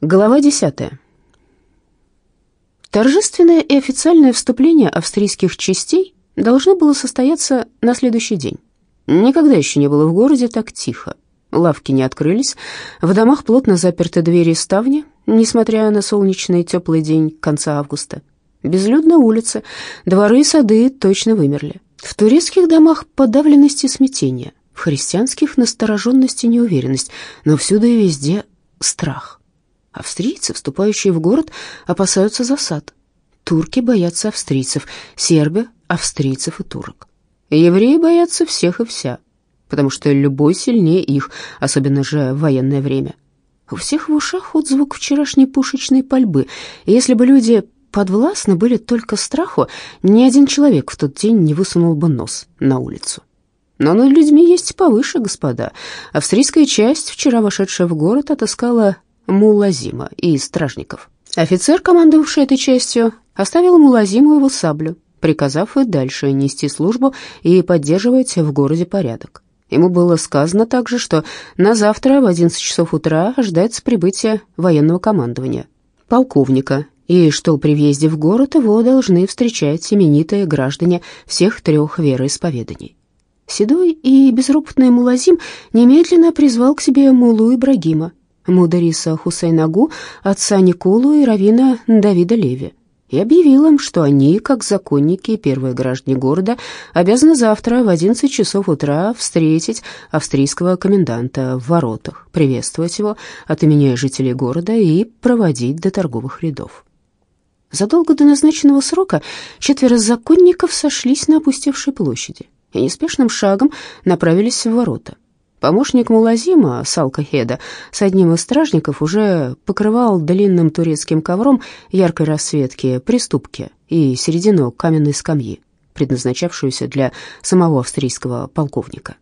Глава 10. Торжественное и официальное вступление австрийских частей должно было состояться на следующий день. Никогда еще не было в городе так тихо. Лавки не открылись, в домах плотно заперты двери и ставни, несмотря на солнечный теплый день конца августа. Безлюдна улица, дворы и сады точно вымерли. В турецких домах подавленность и смятение, в христианских настороженность и неуверенность, но всюду и везде страх. Австрийцы, вступающие в город, опасаются засад. Турки боятся австрийцев, сербы — австрийцев и турок. Евреи боятся всех и вся, потому что любой сильнее их, особенно же в военное время. У всех в ушах отзвук вчерашней пушечной пальбы, и если бы люди подвластны были только страху, ни один человек в тот день не высунул бы нос на улицу. Но над людьми есть повыше, господа. Австрийская часть, вчера вошедшая в город, отыскала Мулазима и стражников. Офицер, командовавший этой частью, оставил Мулазиму его саблю, приказав и дальше нести службу и поддерживать в городе порядок. Ему было сказано также, что на завтра в 11 часов утра ожидается прибытие военного командования, полковника, и что при въезде в город его должны встречать именитые граждане всех трех вероисповеданий. Седой и безропотный Мулазим немедленно призвал к себе Мулу Ибрагима, Мудариса Хусейнагу, отца Николу и равина Давида Леви, и объявил им, что они, как законники и первые граждане города, обязаны завтра в 11 часов утра встретить австрийского коменданта в воротах, приветствовать его от имени жителей города и проводить до торговых рядов. Задолго до назначенного срока четверо законников сошлись на опустевшей площади и неспешным шагом направились в ворота. Помощник Мулазима, Салка Хеда, с одним из стражников уже покрывал длинным турецким ковром яркой расцветки приступки и середину каменной скамьи, предназначавшуюся для самого австрийского полковника.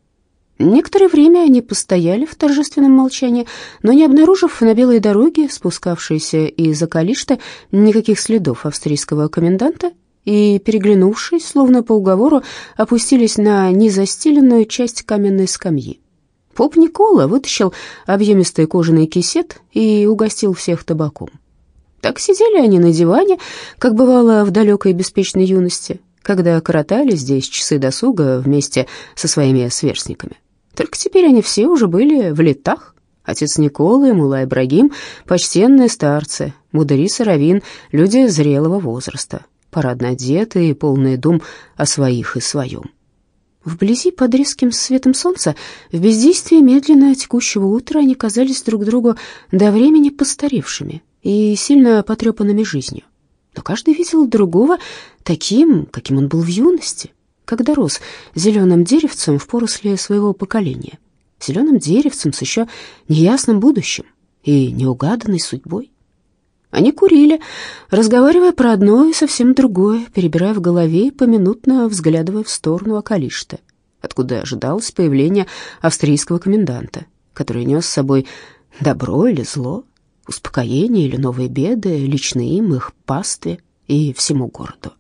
Некоторое время они постояли в торжественном молчании, но не обнаружив на белой дороге, спускавшейся из Акалишта, никаких следов австрийского коменданта, и, переглянувшись, словно по уговору, опустились на незастеленную часть каменной скамьи. Поп Никола вытащил объемистый кожаный кисет и угостил всех табаком. Так сидели они на диване, как бывало в далекой беспечной юности, когда коротали здесь часы досуга вместе со своими сверстниками. Только теперь они все уже были в летах. Отец Никола и Мула Ибрагим — почтенные старцы, Мударис и Равин — люди зрелого возраста, парадно одетые полные дум о своих и своем. Вблизи, под резким светом солнца, в бездействии медленно текущего утра они казались друг другу до времени постаревшими и сильно потрепанными жизнью. Но каждый видел другого таким, каким он был в юности, когда рос зеленым деревцем в поросле своего поколения, зеленым деревцем с еще неясным будущим и неугаданной судьбой. Они курили, разговаривая про одно и совсем другое, перебирая в голове и поминутно взглядывая в сторону Акалишта, откуда ожидалось появление австрийского коменданта, который нес с собой добро или зло, успокоение или новые беды, лично им, их пастве и всему городу.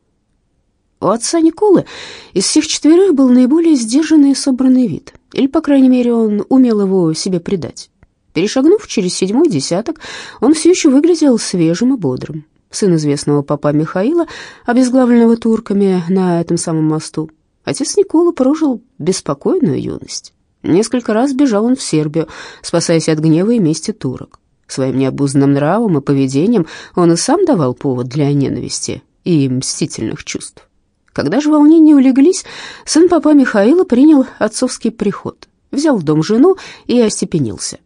У отца Николы из всех четверых был наиболее сдержанный и собранный вид, или, по крайней мере, он умел его себе придать. Перешагнув через седьмой десяток, он все еще выглядел свежим и бодрым. Сын известного папа Михаила, обезглавленного турками на этом самом мосту, отец Никола прожил беспокойную юность. Несколько раз бежал он в Сербию, спасаясь от гнева и мести турок. Своим необузданным нравом и поведением он и сам давал повод для ненависти и мстительных чувств. Когда же волнения улеглись, сын папа Михаила принял отцовский приход, взял в дом жену и остепенился.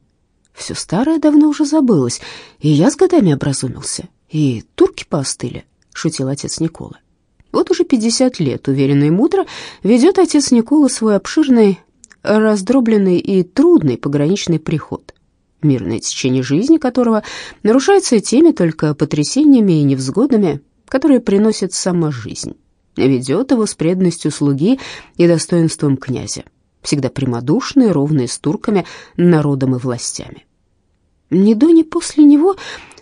Все старое давно уже забылось, и я с годами образумился, и турки поостыли, — шутил отец Никола. Вот уже пятьдесят лет, уверенно и мудро, ведет отец Никола свой обширный, раздробленный и трудный пограничный приход, мирное течение жизни которого нарушается теми только потрясениями и невзгодами, которые приносит сама жизнь. Ведет его с преданностью слуги и достоинством князя, всегда прямодушный, ровный с турками, народом и властями. Ни до, ни после него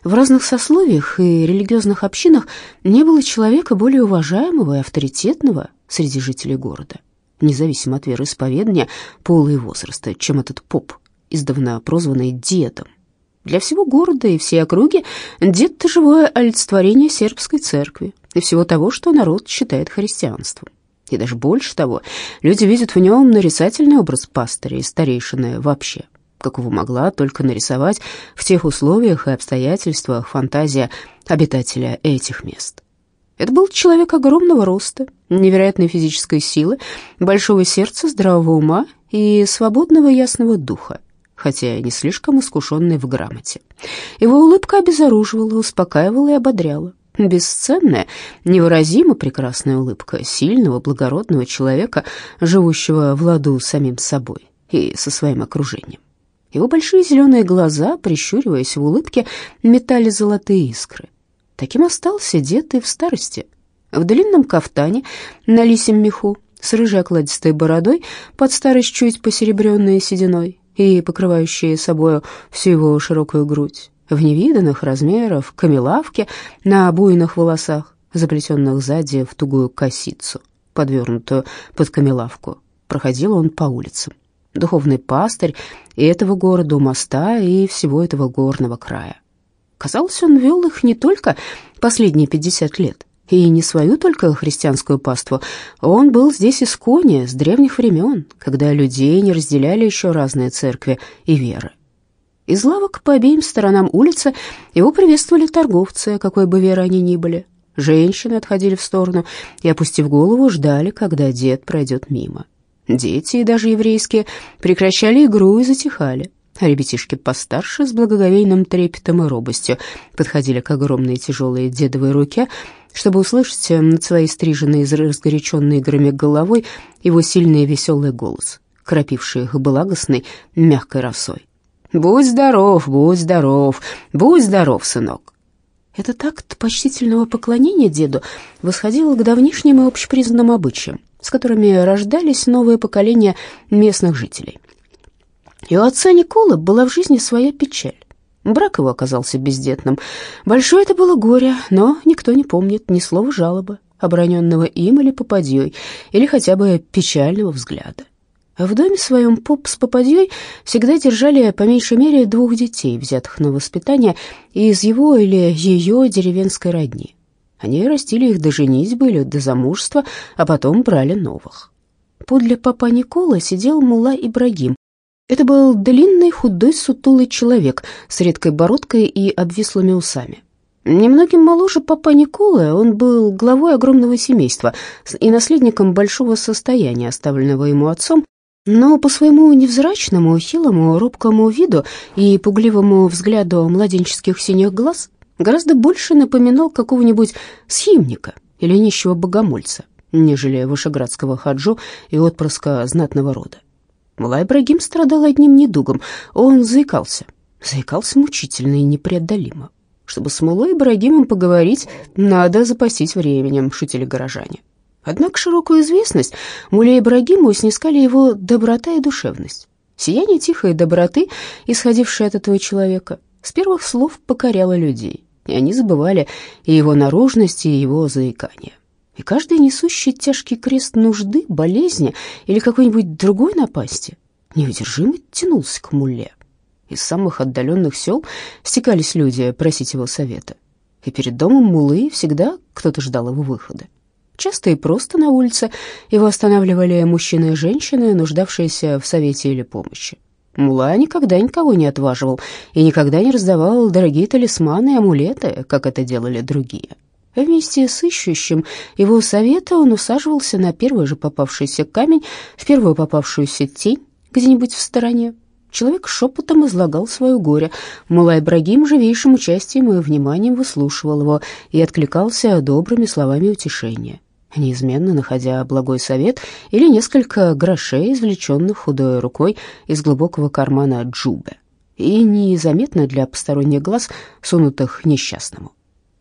в разных сословиях и религиозных общинах не было человека более уважаемого и авторитетного среди жителей города, независимо от вероисповедания, пола и возраста, чем этот поп, издавна прозванный дедом. Для всего города и всей округи дед — это живое олицетворение сербской церкви и всего того, что народ считает христианством. И даже больше того, люди видят в нем нарисательный образ пастыря и старейшины вообще, какого могла только нарисовать в тех условиях и обстоятельствах фантазия обитателя этих мест. Это был человек огромного роста, невероятной физической силы, большого сердца, здравого ума и свободного ясного духа хотя и не слишком искушенный в грамоте. Его улыбка обезоруживала, успокаивала и ободряла. Бесценная, невыразимо прекрасная улыбка сильного, благородного человека, живущего в ладу с самим собой и со своим окружением. Его большие зеленые глаза, прищуриваясь в улыбке, метали золотые искры. Таким остался дед и в старости. В длинном кафтане на лисем меху, с рыжей окладистой бородой, под старость чуть посеребренной сединой, и покрывающие собою всю его широкую грудь, в невиданных размеров камелавке на буйных волосах, заплетенных сзади в тугую косицу, подвернутую под камелавку. Проходил он по улицам. Духовный пастырь и этого города у моста, и всего этого горного края. Казалось, он вел их не только последние пятьдесят лет, и не свою только христианскую паству. Он был здесь из кони с древних времен, когда людей не разделяли еще разные церкви и веры. Из лавок по обеим сторонам улицы его приветствовали торговцы, какой бы веры они ни были. Женщины отходили в сторону и, опустив голову, ждали, когда дед пройдет мимо. Дети, и даже еврейские, прекращали игру и затихали. А ребятишки постарше с благоговейным трепетом и робостью подходили к огромной тяжелой дедовой руке, чтобы услышать э, над своей стриженной, разгоряченной играми головой его сильный и веселый голос, кропивший их благостной, мягкой росой. «Будь здоров, будь здоров, будь здоров, сынок!» Этот акт почтительного поклонения деду восходил к давнишним и общепризнанным обычаям, с которыми рождались новые поколения местных жителей. И у отца Николы была в жизни своя печаль. Брак его оказался бездетным. Большое это было горе, но никто не помнит ни слова жалобы, оброненного им или попадьей, или хотя бы печального взгляда. В доме своем поп с попадьей всегда держали по меньшей мере двух детей, взятых на воспитание из его или ее деревенской родни. Они растили их до женитьбы или до замужества, а потом брали новых. Подле папа Никола сидел мула Ибрагим, это был длинный, худой, сутулый человек с редкой бородкой и обвислыми усами. Немногим моложе папа Николы, он был главой огромного семейства и наследником большого состояния, оставленного ему отцом, но по своему невзрачному, хилому, робкому виду и пугливому взгляду младенческих синих глаз гораздо больше напоминал какого-нибудь схимника или нищего богомольца, нежели вышеградского хаджу и отпрыска знатного рода. Мулай Ибрагим страдал одним недугом. Он заикался. Заикался мучительно и непреодолимо. Чтобы с Мулой Ибрагимом поговорить, надо запастись временем, шутили горожане. Однако широкую известность Муле Ибрагиму снискали его доброта и душевность. Сияние тихой доброты, исходившее от этого человека, с первых слов покоряло людей, и они забывали и его наружность, и его заикание и каждый несущий тяжкий крест нужды, болезни или какой-нибудь другой напасти неудержимо тянулся к муле. Из самых отдаленных сел стекались люди просить его совета, и перед домом мулы всегда кто-то ждал его выхода. Часто и просто на улице его останавливали мужчины и женщины, нуждавшиеся в совете или помощи. Мула никогда никого не отваживал и никогда не раздавал дорогие талисманы и амулеты, как это делали другие. Вместе с ищущим его совета он усаживался на первый же попавшийся камень, в первую попавшуюся тень где-нибудь в стороне. Человек шепотом излагал свое горе. Мулай Брагим живейшим участием и вниманием выслушивал его и откликался добрыми словами утешения, неизменно находя благой совет или несколько грошей, извлеченных худой рукой из глубокого кармана джубе и незаметно для посторонних глаз сунутых несчастному.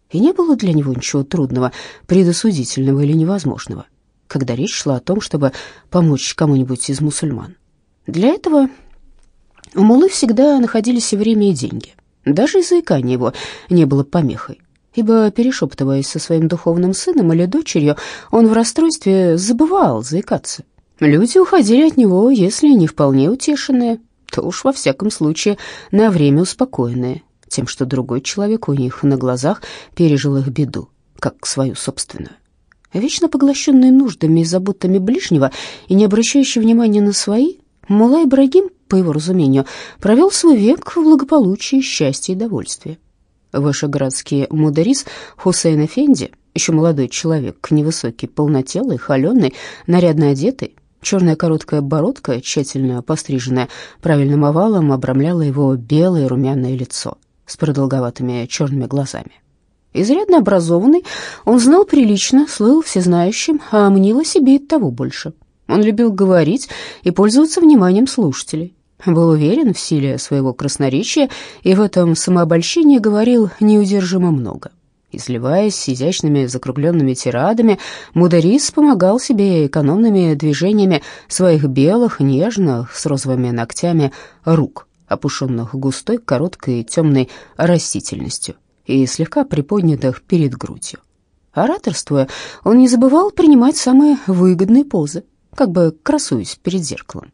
И не было для него ничего трудного, предосудительного или невозможного, когда речь шла о том, чтобы помочь кому-нибудь из мусульман. Для этого у Мулы всегда находились и время, и деньги. Даже и заикание его не было помехой, ибо, перешептываясь со своим духовным сыном или дочерью, он в расстройстве забывал заикаться. Люди уходили от него, если не вполне утешенные, то уж во всяком случае на время успокоенные тем, что другой человек у них на глазах пережил их беду, как свою собственную. Вечно поглощенный нуждами и заботами ближнего и не обращающий внимания на свои, Мула Ибрагим, по его разумению, провел свой век в благополучии, счастье и довольстве. Вышеградский мударис Хусейн Эфенди, еще молодой человек, невысокий, полнотелый, холеный, нарядно одетый, черная короткая бородка, тщательно постриженная правильным овалом, обрамляла его белое румяное лицо с продолговатыми черными глазами. Изрядно образованный, он знал прилично, слыл всезнающим, а мнил о себе и того больше. Он любил говорить и пользоваться вниманием слушателей. Был уверен в силе своего красноречия и в этом самообольщении говорил неудержимо много. Изливаясь изящными закругленными тирадами, Мударис помогал себе экономными движениями своих белых, нежных, с розовыми ногтями рук, опушенных густой, короткой, темной растительностью и слегка приподнятых перед грудью. Ораторствуя, он не забывал принимать самые выгодные позы, как бы красуясь перед зеркалом.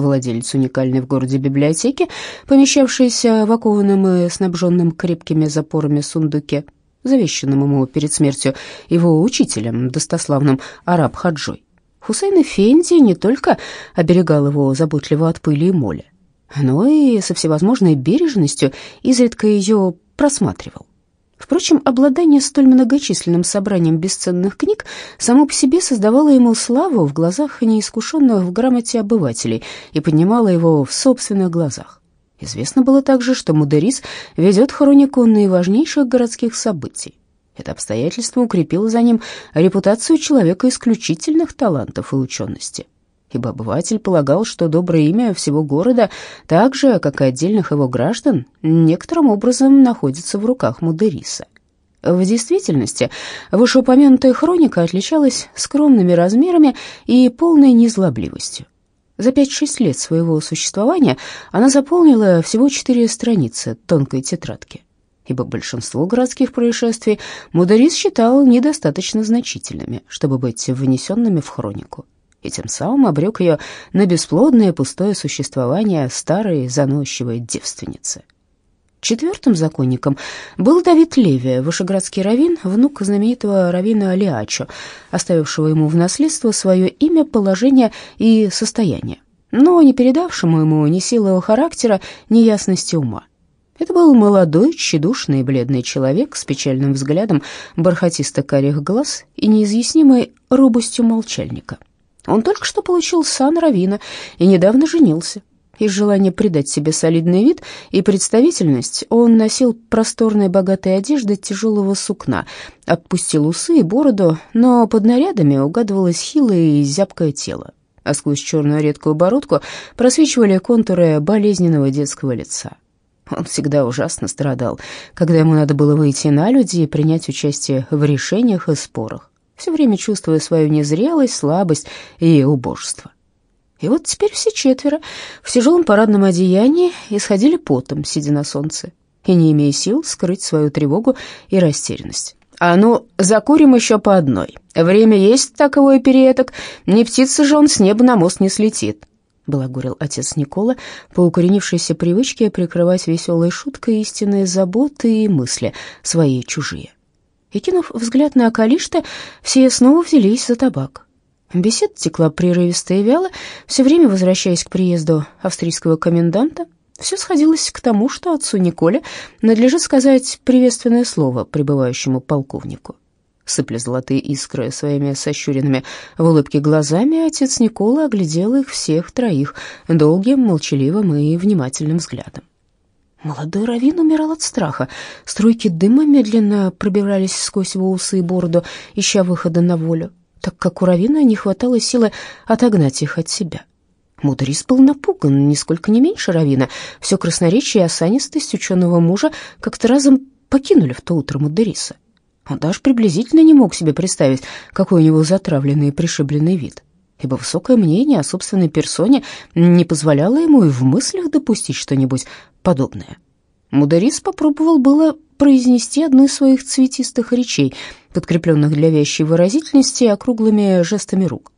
Владелец уникальной в городе библиотеки, помещавшейся в окованном и снабженном крепкими запорами сундуке, завещанном ему перед смертью его учителем, достославным араб Хаджой. Хусейн Эфенди не только оберегал его заботливо от пыли и моли, но и со всевозможной бережностью изредка ее просматривал. Впрочем, обладание столь многочисленным собранием бесценных книг само по себе создавало ему славу в глазах неискушенных в грамоте обывателей и поднимало его в собственных глазах. Известно было также, что Мудерис ведет хронику наиважнейших городских событий. Это обстоятельство укрепило за ним репутацию человека исключительных талантов и учености ибо обыватель полагал, что доброе имя всего города, так же, как и отдельных его граждан, некоторым образом находится в руках Мудериса. В действительности, вышеупомянутая хроника отличалась скромными размерами и полной незлобливостью. За пять-шесть лет своего существования она заполнила всего четыре страницы тонкой тетрадки, ибо большинство городских происшествий Мудерис считал недостаточно значительными, чтобы быть внесенными в хронику и тем самым обрек ее на бесплодное пустое существование старой заносчивой девственницы. Четвертым законником был Давид Левия, вышеградский раввин, внук знаменитого раввина Алиачо, оставившего ему в наследство свое имя, положение и состояние, но не передавшему ему ни силы характера, ни ясности ума. Это был молодой, тщедушный и бледный человек с печальным взглядом, бархатисто-карих глаз и неизъяснимой робостью молчальника. Он только что получил сан равина и недавно женился. Из желания придать себе солидный вид и представительность он носил просторные богатые одежды тяжелого сукна, отпустил усы и бороду, но под нарядами угадывалось хилое и зябкое тело, а сквозь черную редкую бородку просвечивали контуры болезненного детского лица. Он всегда ужасно страдал, когда ему надо было выйти на люди и принять участие в решениях и спорах все время чувствуя свою незрелость, слабость и убожество. И вот теперь все четверо в тяжелом парадном одеянии исходили потом, сидя на солнце, и не имея сил скрыть свою тревогу и растерянность. «А ну, закурим еще по одной. Время есть таковой переедок, не птица же он с неба на мост не слетит», — балагурил отец Никола по укоренившейся привычке прикрывать веселой шуткой истинные заботы и мысли, свои чужие. И, кинув взгляд на Акалишта, все снова взялись за табак. Беседа текла прерывисто и вяло, все время возвращаясь к приезду австрийского коменданта. Все сходилось к тому, что отцу Николе надлежит сказать приветственное слово прибывающему полковнику. Сыпля золотые искры своими сощуренными в улыбке глазами, отец Никола оглядел их всех троих долгим, молчаливым и внимательным взглядом. Молодой раввин умирал от страха. Струйки дыма медленно пробирались сквозь его усы и бороду, ища выхода на волю, так как у раввина не хватало силы отогнать их от себя. Мудрис был напуган, нисколько не меньше равина. Все красноречие и осанистость ученого мужа как-то разом покинули в то утро Мудериса. Он даже приблизительно не мог себе представить, какой у него затравленный и пришибленный вид ибо высокое мнение о собственной персоне не позволяло ему и в мыслях допустить что-нибудь подобное. Мударис попробовал было произнести одну из своих цветистых речей, подкрепленных для вящей выразительности округлыми жестами рук.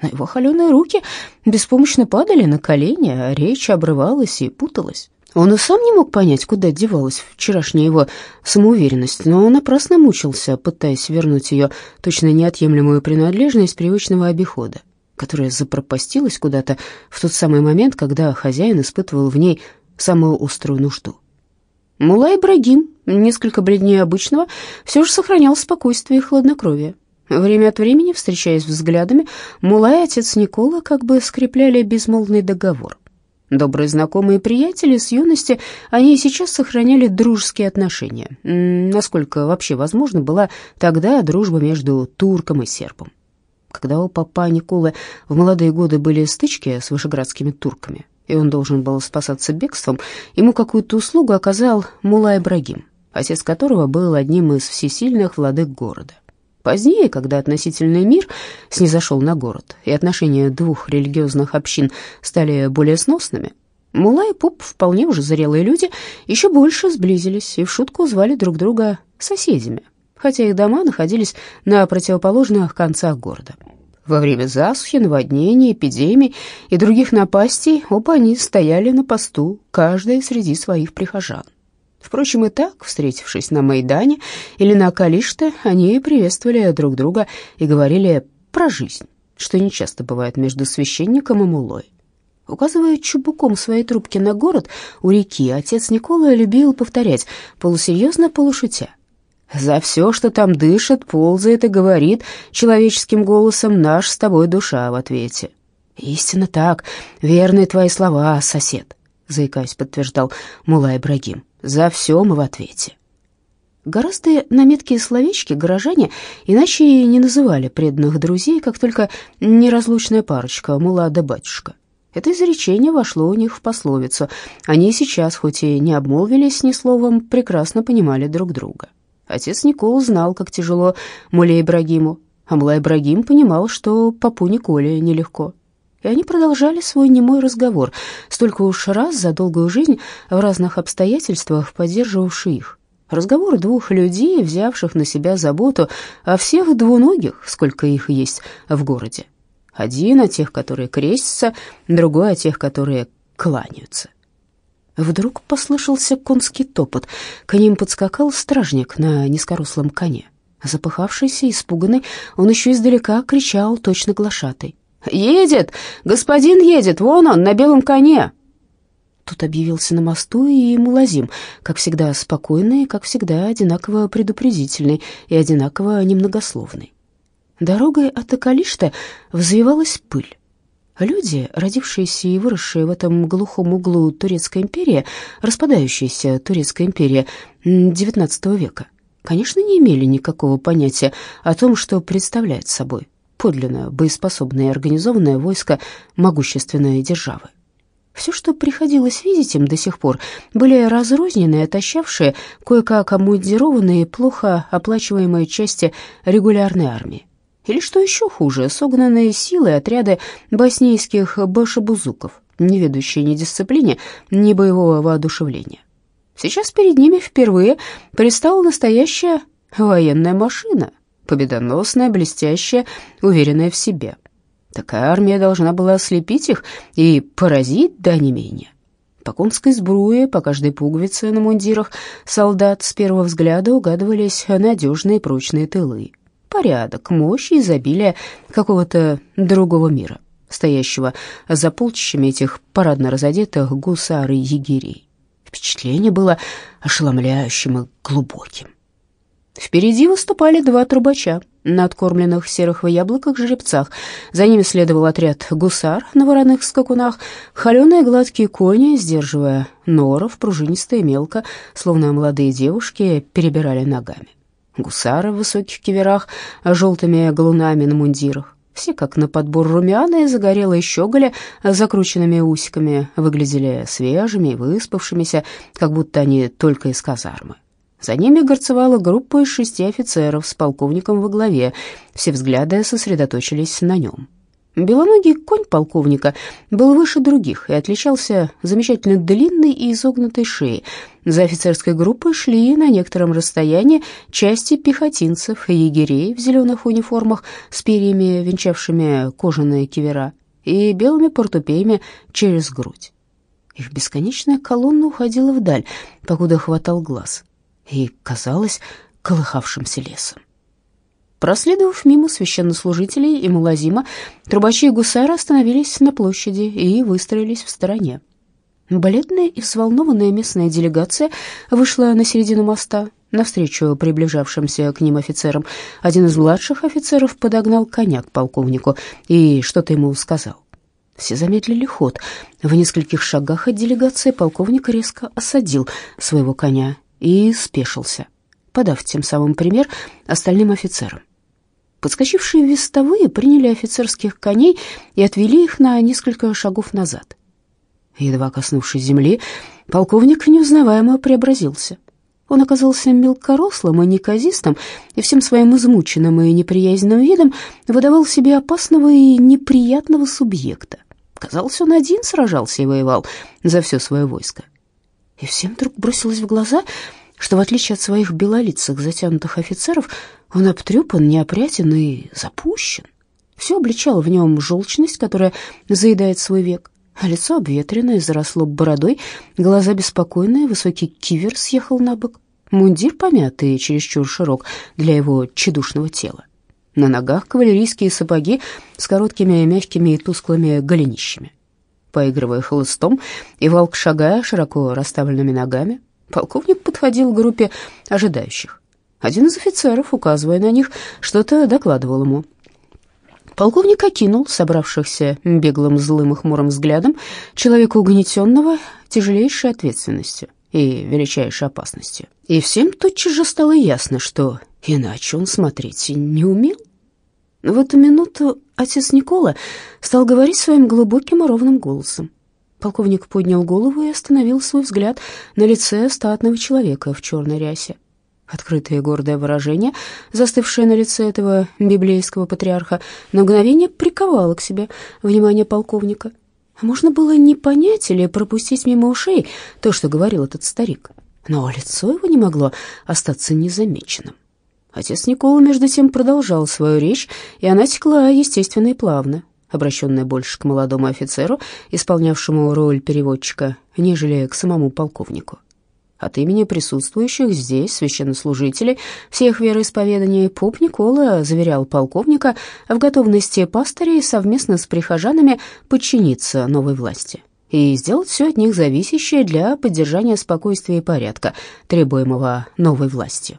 Но его холеные руки беспомощно падали на колени, а речь обрывалась и путалась. Он и сам не мог понять, куда девалась вчерашняя его самоуверенность, но напрасно мучился, пытаясь вернуть ее точно неотъемлемую принадлежность привычного обихода, которая запропастилась куда-то в тот самый момент, когда хозяин испытывал в ней самую острую нужду. Мулай Ибрагим, несколько бледнее обычного, все же сохранял спокойствие и хладнокровие. Время от времени, встречаясь взглядами, Мулай и отец Никола как бы скрепляли безмолвный договор. Добрые знакомые и приятели с юности, они и сейчас сохраняли дружеские отношения. Насколько вообще возможно была тогда дружба между турком и сербом. Когда у папа Николы в молодые годы были стычки с вышеградскими турками, и он должен был спасаться бегством, ему какую-то услугу оказал Мулай Ибрагим, отец которого был одним из всесильных владык города. Позднее, когда относительный мир снизошел на город, и отношения двух религиозных общин стали более сносными, Мула и Пуп, вполне уже зрелые люди, еще больше сблизились и в шутку звали друг друга соседями, хотя их дома находились на противоположных концах города. Во время засухи, наводнений, эпидемий и других напастей оба они стояли на посту, каждый среди своих прихожан. Впрочем, и так, встретившись на Майдане или на Калиште, они приветствовали друг друга и говорили про жизнь, что нечасто бывает между священником и мулой. Указывая чубуком своей трубки на город у реки, отец Никола любил повторять, полусерьезно, полушутя. «За все, что там дышит, ползает и говорит человеческим голосом, наш с тобой душа в ответе». «Истинно так, верные твои слова, сосед», — заикаясь, подтверждал Мулай Ибрагим. За все мы в ответе. Гораздо на меткие словечки горожане иначе и не называли преданных друзей, как только неразлучная парочка, мула да батюшка. Это изречение вошло у них в пословицу. Они сейчас, хоть и не обмолвились ни словом, прекрасно понимали друг друга. Отец Никол знал, как тяжело Муле Ибрагиму, а Мула Ибрагим понимал, что папу Николе нелегко и они продолжали свой немой разговор, столько уж раз за долгую жизнь в разных обстоятельствах поддерживавший их. Разговор двух людей, взявших на себя заботу о всех двуногих, сколько их есть в городе. Один о тех, которые крестятся, другой о тех, которые кланяются. Вдруг послышался конский топот. К ним подскакал стражник на низкорослом коне. Запыхавшийся, испуганный, он еще издалека кричал, точно глашатый. «Едет! Господин едет! Вон он, на белом коне!» Тут объявился на мосту и Мулазим, как всегда спокойный, как всегда одинаково предупредительный и одинаково немногословный. Дорогой от Акалишта взвивалась пыль. Люди, родившиеся и выросшие в этом глухом углу Турецкой империи, распадающаяся Турецкая империя XIX века, конечно, не имели никакого понятия о том, что представляет собой подлинно боеспособное и организованное войско могущественной державы. Все, что приходилось видеть им до сих пор, были разрозненные, отощавшие, кое-как обмундированные, плохо оплачиваемые части регулярной армии. Или, что еще хуже, согнанные силы отряды боснийских башебузуков, не ведущие ни дисциплине, ни боевого воодушевления. Сейчас перед ними впервые предстала настоящая военная машина — победоносная, блестящая, уверенная в себе. Такая армия должна была ослепить их и поразить до не менее. По конской сбруе, по каждой пуговице на мундирах солдат с первого взгляда угадывались надежные прочные тылы. Порядок, мощь и изобилие какого-то другого мира, стоящего за полчищами этих парадно разодетых гусар и егерей. Впечатление было ошеломляющим и глубоким. Впереди выступали два трубача на откормленных серых яблоках жеребцах. За ними следовал отряд гусар на вороных скакунах, холеные гладкие кони, сдерживая норов, пружинисто и мелко, словно молодые девушки перебирали ногами. Гусары в высоких киверах, желтыми галунами на мундирах. Все, как на подбор румяные, загорелые щеголи с закрученными усиками, выглядели свежими и выспавшимися, как будто они только из казармы. За ними горцевала группа из шести офицеров с полковником во главе. Все взгляды сосредоточились на нем. Белоногий конь полковника был выше других и отличался замечательно длинной и изогнутой шеей. За офицерской группой шли на некотором расстоянии части пехотинцев и егерей в зеленых униформах с перьями, венчавшими кожаные кивера, и белыми портупеями через грудь. Их бесконечная колонна уходила вдаль, покуда хватал глаз, и казалось колыхавшимся лесом. Проследовав мимо священнослужителей и мулазима, трубачи и гусары остановились на площади и выстроились в стороне. Бледная и взволнованная местная делегация вышла на середину моста, навстречу приближавшимся к ним офицерам. Один из младших офицеров подогнал коня к полковнику и что-то ему сказал. Все замедлили ход. В нескольких шагах от делегации полковник резко осадил своего коня и спешился, подав тем самым пример остальным офицерам. Подскочившие вестовые приняли офицерских коней и отвели их на несколько шагов назад. Едва коснувшись земли, полковник неузнаваемо преобразился. Он оказался мелкорослым и неказистым, и всем своим измученным и неприязненным видом выдавал себе опасного и неприятного субъекта. Казалось, он один сражался и воевал за все свое войско. И всем вдруг бросилось в глаза, что в отличие от своих белолицых затянутых офицеров, он обтрепан, неопрятен и запущен. Все обличало в нем желчность, которая заедает свой век. Лицо обветренное, заросло бородой, глаза беспокойные, высокий кивер съехал на бок, мундир помятый и чересчур широк для его тщедушного тела. На ногах кавалерийские сапоги с короткими, мягкими и тусклыми голенищами. Поигрывая хлыстом и волк шагая широко расставленными ногами, полковник подходил к группе ожидающих. Один из офицеров, указывая на них, что-то докладывал ему. Полковник окинул собравшихся беглым злым и хмурым взглядом человека угнетенного тяжелейшей ответственностью и величайшей опасностью. И всем тотчас же стало ясно, что иначе он смотреть не умел. В эту минуту отец Никола стал говорить своим глубоким и ровным голосом. Полковник поднял голову и остановил свой взгляд на лице статного человека в черной рясе. Открытое гордое выражение, застывшее на лице этого библейского патриарха, на мгновение приковало к себе внимание полковника. Можно было не понять или пропустить мимо ушей то, что говорил этот старик, но лицо его не могло остаться незамеченным. Отец Никола, между тем, продолжал свою речь, и она текла естественно и плавно, обращенная больше к молодому офицеру, исполнявшему роль переводчика, нежели к самому полковнику. От имени присутствующих здесь священнослужителей всех вероисповеданий поп Никола заверял полковника в готовности пастырей совместно с прихожанами подчиниться новой власти и сделать все от них зависящее для поддержания спокойствия и порядка, требуемого новой властью.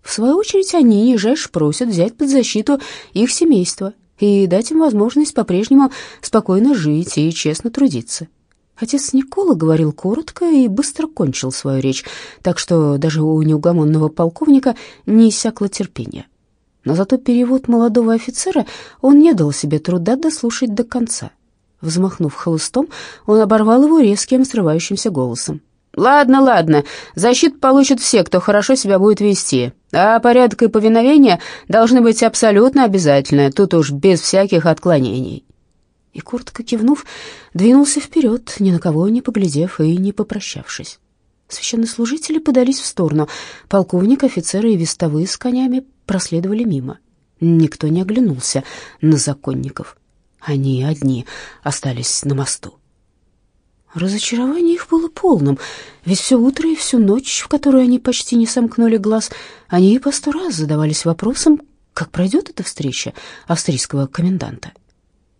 В свою очередь они нижайше просят взять под защиту их семейство и дать им возможность по-прежнему спокойно жить и честно трудиться. Отец Никола говорил коротко и быстро кончил свою речь, так что даже у неугомонного полковника не иссякло терпение. Но зато перевод молодого офицера он не дал себе труда дослушать до конца. Взмахнув хлыстом, он оборвал его резким, срывающимся голосом. «Ладно, ладно, защиту получат все, кто хорошо себя будет вести, а порядок и повиновение должны быть абсолютно обязательны, тут уж без всяких отклонений» и, коротко кивнув, двинулся вперед, ни на кого не поглядев и не попрощавшись. Священнослужители подались в сторону. Полковник, офицеры и вестовые с конями проследовали мимо. Никто не оглянулся на законников. Они одни остались на мосту. Разочарование их было полным, ведь все утро и всю ночь, в которую они почти не сомкнули глаз, они и по сто раз задавались вопросом, как пройдет эта встреча австрийского коменданта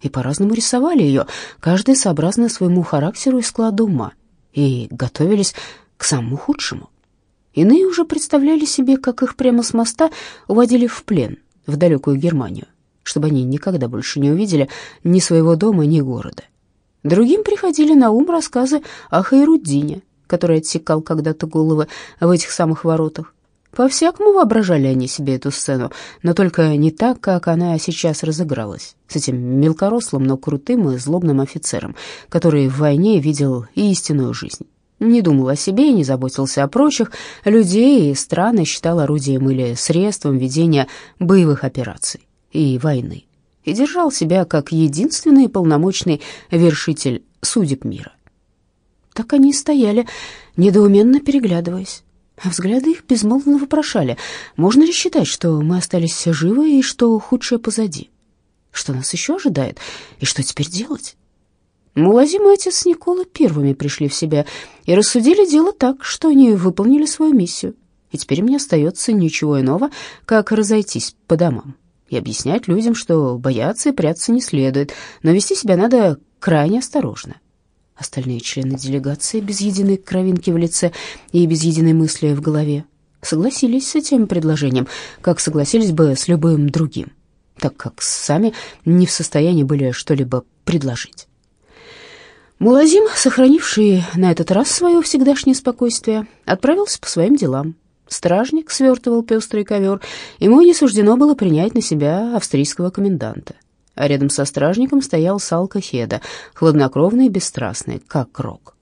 и по-разному рисовали ее, каждый сообразно своему характеру и складу ума, и готовились к самому худшему. Иные уже представляли себе, как их прямо с моста уводили в плен в далекую Германию, чтобы они никогда больше не увидели ни своего дома, ни города. Другим приходили на ум рассказы о Хайруддине, который отсекал когда-то головы в этих самых воротах, по-всякому воображали они себе эту сцену, но только не так, как она сейчас разыгралась, с этим мелкорослым, но крутым и злобным офицером, который в войне видел истинную жизнь. Не думал о себе и не заботился о прочих, людей и страны считал орудием или средством ведения боевых операций и войны, и держал себя как единственный полномочный вершитель судеб мира. Так они и стояли, недоуменно переглядываясь. Взгляды их безмолвно вопрошали, можно ли считать, что мы остались живы и что худшее позади? Что нас еще ожидает и что теперь делать? Мулазим и отец Никола первыми пришли в себя и рассудили дело так, что они выполнили свою миссию. И теперь мне остается ничего иного, как разойтись по домам и объяснять людям, что бояться и прятаться не следует, но вести себя надо крайне осторожно. Остальные члены делегации без единой кровинки в лице и без единой мысли в голове согласились с этим предложением, как согласились бы с любым другим, так как сами не в состоянии были что-либо предложить. Мулазим, сохранивший на этот раз свое всегдашнее спокойствие, отправился по своим делам. Стражник свертывал пестрый ковер, ему не суждено было принять на себя австрийского коменданта. А рядом со стражником стоял Салка Хеда, хладнокровный и бесстрастный, как рок.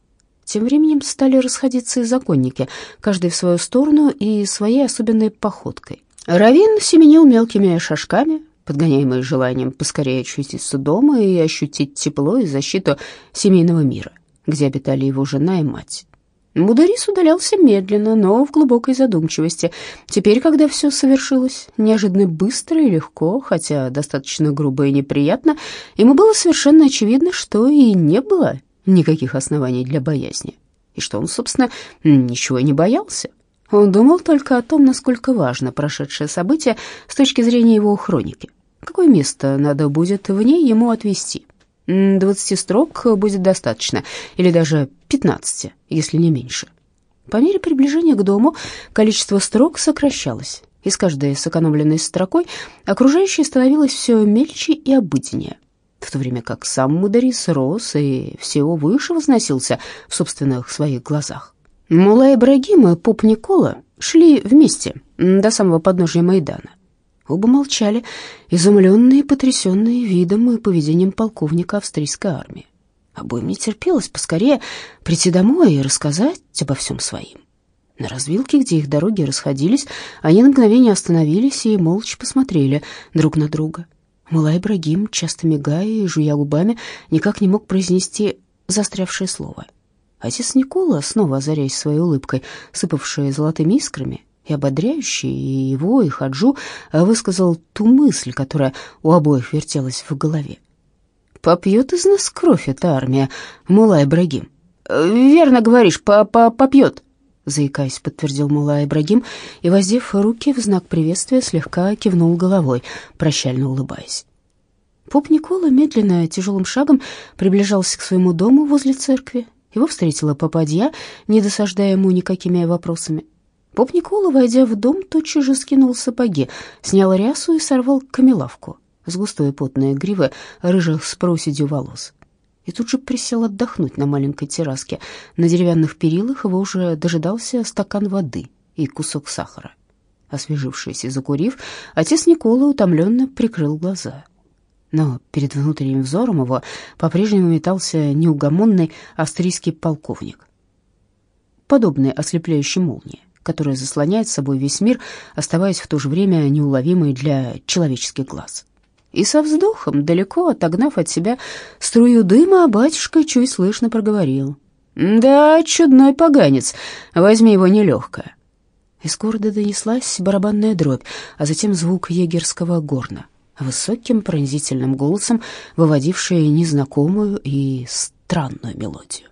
Тем временем стали расходиться и законники, каждый в свою сторону и своей особенной походкой. Равин семенил мелкими шажками, подгоняемые желанием поскорее очутиться дома и ощутить тепло и защиту семейного мира, где обитали его жена и мать. Мударис удалялся медленно, но в глубокой задумчивости. Теперь, когда все совершилось неожиданно быстро и легко, хотя достаточно грубо и неприятно, ему было совершенно очевидно, что и не было никаких оснований для боязни, и что он, собственно, ничего не боялся. Он думал только о том, насколько важно прошедшее событие с точки зрения его хроники. Какое место надо будет в ней ему отвести? Двадцати строк будет достаточно, или даже пятнадцати, если не меньше. По мере приближения к дому количество строк сокращалось, и с каждой сэкономленной строкой окружающее становилось все мельче и обыденнее, в то время как сам Мударис рос и всего выше возносился в собственных своих глазах. Мула Ибрагим и поп Никола шли вместе до самого подножия Майдана. Оба молчали, изумленные и потрясенные видом и поведением полковника австрийской армии. Обоим не терпелось поскорее прийти домой и рассказать обо всем своим. На развилке, где их дороги расходились, они на мгновение остановились и молча посмотрели друг на друга. Мулай Ибрагим, часто мигая и жуя губами, никак не мог произнести застрявшее слово. Отец Никола, снова озаряясь своей улыбкой, сыпавшей золотыми искрами, и ободряющий, и его, и Хаджу высказал ту мысль, которая у обоих вертелась в голове. «Попьет из нас кровь эта армия, Мулай Ибрагим». «Верно говоришь, по -по попьет», — заикаясь, подтвердил Мулай Ибрагим и, воздев руки в знак приветствия, слегка кивнул головой, прощально улыбаясь. Поп Никола медленно, тяжелым шагом приближался к своему дому возле церкви. Его встретила попадья, не досаждая ему никакими вопросами. Поп Никола, войдя в дом, тотчас же скинул сапоги, снял рясу и сорвал камелавку с густой потной гривы рыжих с проседью волос. И тут же присел отдохнуть на маленькой терраске. На деревянных перилах его уже дожидался стакан воды и кусок сахара. Освежившись и закурив, отец Никола утомленно прикрыл глаза. Но перед внутренним взором его по-прежнему метался неугомонный австрийский полковник, подобный ослепляющей молнии которая заслоняет собой весь мир, оставаясь в то же время неуловимой для человеческих глаз. И со вздохом, далеко отогнав от себя струю дыма, батюшка чуть слышно проговорил. «Да, чудной поганец, возьми его нелегкое». Из города донеслась барабанная дробь, а затем звук егерского горна, высоким пронзительным голосом, выводивший незнакомую и странную мелодию.